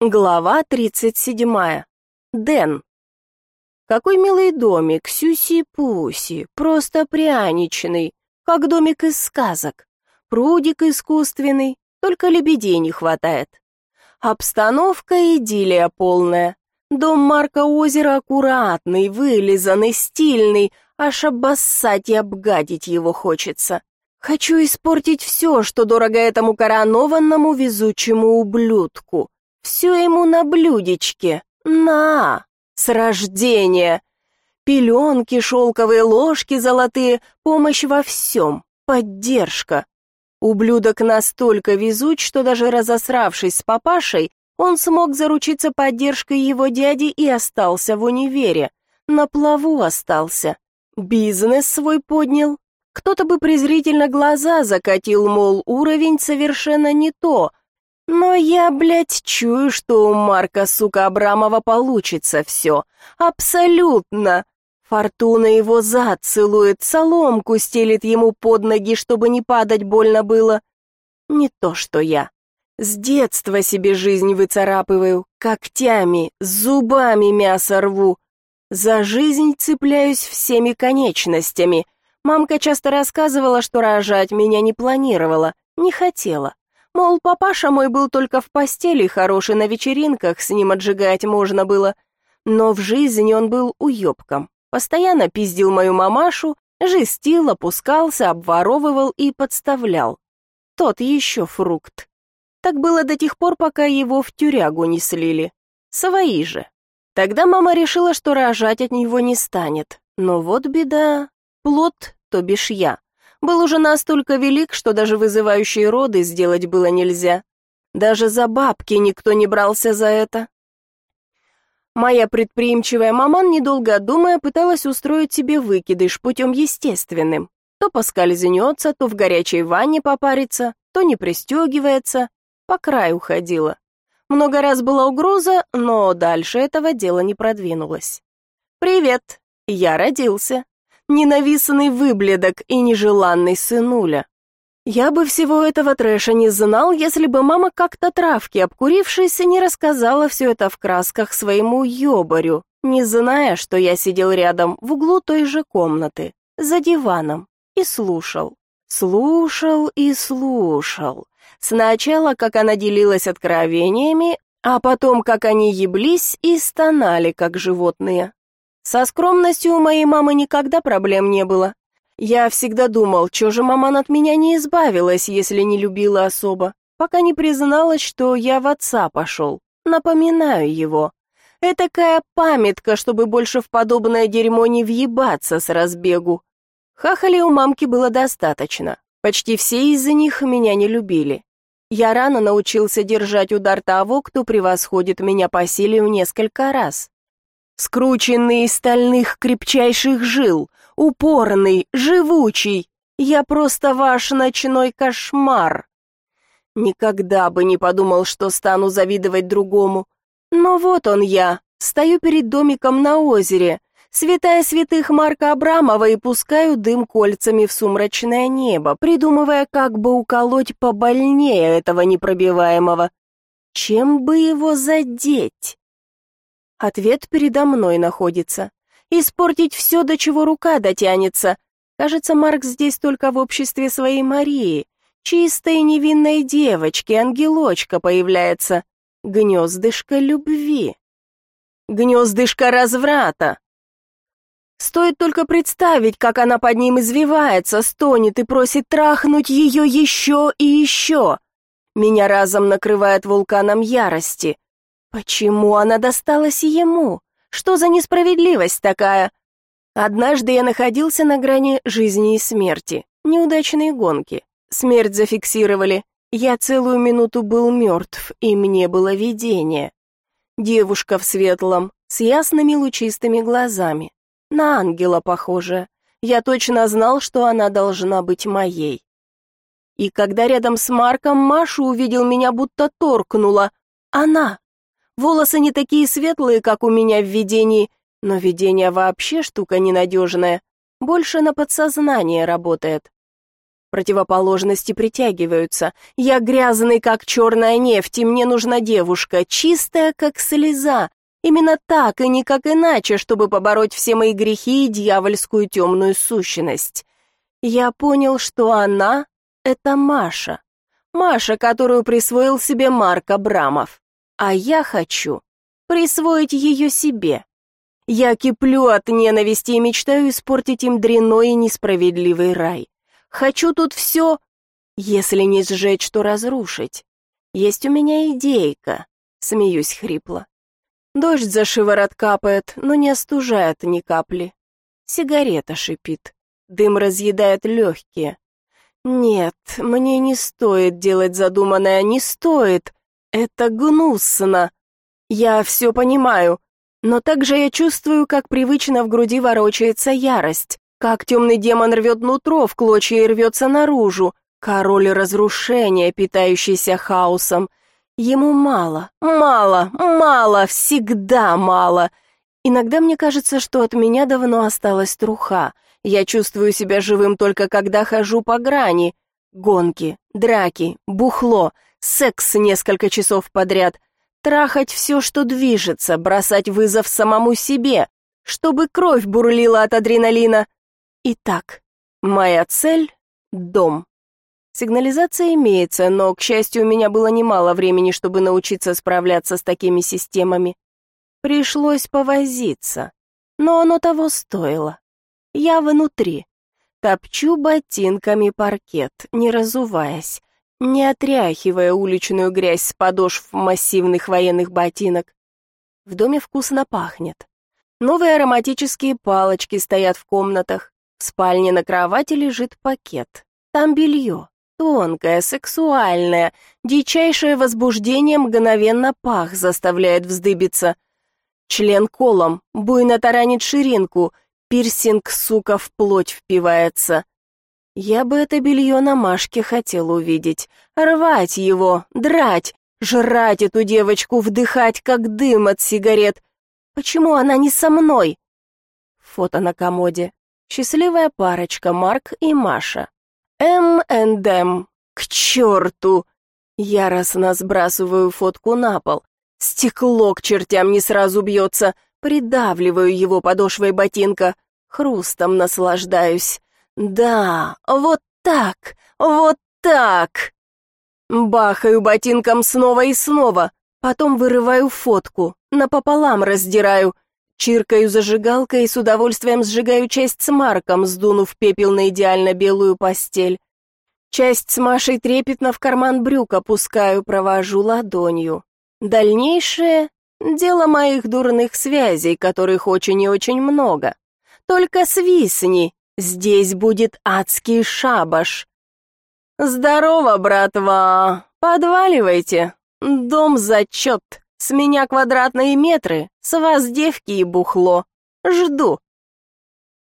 Глава 37. Дэн. Какой милый домик, сюси-пуси, просто пряничный, как домик из сказок. Прудик искусственный, только лебедей не хватает. Обстановка идиллия полная. Дом Марка Озера аккуратный, вылизанный, стильный, аж обоссать и обгадить его хочется. Хочу испортить все, что дорого этому коронованному везучему ублюдку. Все ему на блюдечке. На! С рождения! Пеленки, шелковые ложки золотые, помощь во всем, поддержка. Ублюдок настолько везуч, что даже разосравшись с папашей, он смог заручиться поддержкой его дяди и остался в универе. На плаву остался. Бизнес свой поднял. Кто-то бы презрительно глаза закатил, мол, уровень совершенно не то, но я, блядь, чую, что у Марка, сука, Абрамова получится все. Абсолютно. Фортуна его зад целует, соломку стелит ему под ноги, чтобы не падать больно было. Не то, что я. С детства себе жизнь выцарапываю, когтями, зубами мясо рву. За жизнь цепляюсь всеми конечностями. Мамка часто рассказывала, что рожать меня не планировала, не хотела. Мол, папаша мой был только в постели хороший, на вечеринках с ним отжигать можно было. Но в жизни он был уёбком. Постоянно пиздил мою мамашу, жестил, опускался, обворовывал и подставлял. Тот еще фрукт. Так было до тех пор, пока его в тюрягу не слили. Свои же. Тогда мама решила, что рожать от него не станет. Но вот беда. Плод, то бишь я был уже настолько велик, что даже вызывающие роды сделать было нельзя. Даже за бабки никто не брался за это. Моя предприимчивая маман, недолго думая, пыталась устроить себе выкидыш путем естественным. То поскользнется, то в горячей ванне попарится, то не пристегивается, по краю ходила. Много раз была угроза, но дальше этого дела не продвинулось. «Привет, я родился ненавистный выбледок и нежеланный сынуля. Я бы всего этого трэша не знал, если бы мама как-то травки, обкурившись, не рассказала все это в красках своему ёбарю, не зная, что я сидел рядом в углу той же комнаты, за диваном, и слушал. Слушал и слушал. Сначала, как она делилась откровениями, а потом, как они еблись и стонали, как животные. Со скромностью у моей мамы никогда проблем не было. Я всегда думал, что же мама от меня не избавилась, если не любила особо, пока не призналась, что я в отца пошел. Напоминаю его. Этакая памятка, чтобы больше в подобное дерьмо не въебаться с разбегу. Хахали у мамки было достаточно. Почти все из-за них меня не любили. Я рано научился держать удар того, кто превосходит меня по силе в несколько раз скрученный из стальных крепчайших жил, упорный, живучий. Я просто ваш ночной кошмар. Никогда бы не подумал, что стану завидовать другому. Но вот он я, стою перед домиком на озере, святая святых Марка Абрамова и пускаю дым кольцами в сумрачное небо, придумывая, как бы уколоть побольнее этого непробиваемого. Чем бы его задеть? Ответ передо мной находится. Испортить все, до чего рука дотянется. Кажется, Марк здесь только в обществе своей Марии. Чистой невинной девочки, ангелочка появляется. Гнездышко любви. Гнездышко разврата. Стоит только представить, как она под ним извивается, стонет и просит трахнуть ее еще и еще. Меня разом накрывает вулканом ярости. Почему она досталась ему? Что за несправедливость такая? Однажды я находился на грани жизни и смерти. Неудачные гонки. Смерть зафиксировали. Я целую минуту был мертв, и мне было видение. Девушка в светлом, с ясными лучистыми глазами. На ангела похожая. Я точно знал, что она должна быть моей. И когда рядом с Марком Машу увидел меня, будто торкнула. Она, Волосы не такие светлые, как у меня в видении, но видение вообще штука ненадежная, больше на подсознание работает. Противоположности притягиваются. Я грязный, как черная нефть, и мне нужна девушка, чистая, как слеза. Именно так и никак иначе, чтобы побороть все мои грехи и дьявольскую темную сущность. Я понял, что она — это Маша. Маша, которую присвоил себе Марк Абрамов. А я хочу присвоить ее себе. Я киплю от ненависти и мечтаю испортить им дряной и несправедливый рай. Хочу тут все, если не сжечь, то разрушить. Есть у меня идейка, смеюсь хрипло. Дождь за шиворот капает, но не остужает ни капли. Сигарета шипит, дым разъедает легкие. Нет, мне не стоит делать задуманное, не стоит. Это гнусно. Я все понимаю, но также я чувствую, как привычно в груди ворочается ярость, как темный демон рвет нутро в клочья и рвется наружу, король разрушения, питающийся хаосом. Ему мало, мало, мало, всегда мало. Иногда мне кажется, что от меня давно осталась труха. Я чувствую себя живым только когда хожу по грани. Гонки, драки, бухло, секс несколько часов подряд — трахать все, что движется, бросать вызов самому себе, чтобы кровь бурлила от адреналина. Итак, моя цель — дом. Сигнализация имеется, но, к счастью, у меня было немало времени, чтобы научиться справляться с такими системами. Пришлось повозиться, но оно того стоило. Я внутри. Топчу ботинками паркет, не разуваясь не отряхивая уличную грязь с подошв массивных военных ботинок. В доме вкусно пахнет. Новые ароматические палочки стоят в комнатах. В спальне на кровати лежит пакет. Там белье. Тонкое, сексуальное, дичайшее возбуждение мгновенно пах заставляет вздыбиться. Член колом, буйно таранит ширинку, пирсинг, сука, в плоть впивается. Я бы это белье на Машке хотел увидеть. Рвать его, драть, жрать эту девочку, вдыхать, как дым от сигарет. Почему она не со мной? Фото на комоде. Счастливая парочка Марк и Маша. М&М. К черту! Яростно сбрасываю фотку на пол. Стекло к чертям не сразу бьется. Придавливаю его подошвой ботинка. Хрустом наслаждаюсь. Да, вот так, вот так. Бахаю ботинком снова и снова, потом вырываю фотку, напополам раздираю, чиркаю зажигалкой и с удовольствием сжигаю часть с Марком, сдунув пепел на идеально белую постель. Часть с Машей трепетно в карман брюк опускаю, провожу ладонью. Дальнейшее — дело моих дурных связей, которых очень и очень много. Только свистни, Здесь будет адский шабаш. Здорово, братва. Подваливайте. Дом зачет. С меня квадратные метры, с вас девки и бухло. Жду.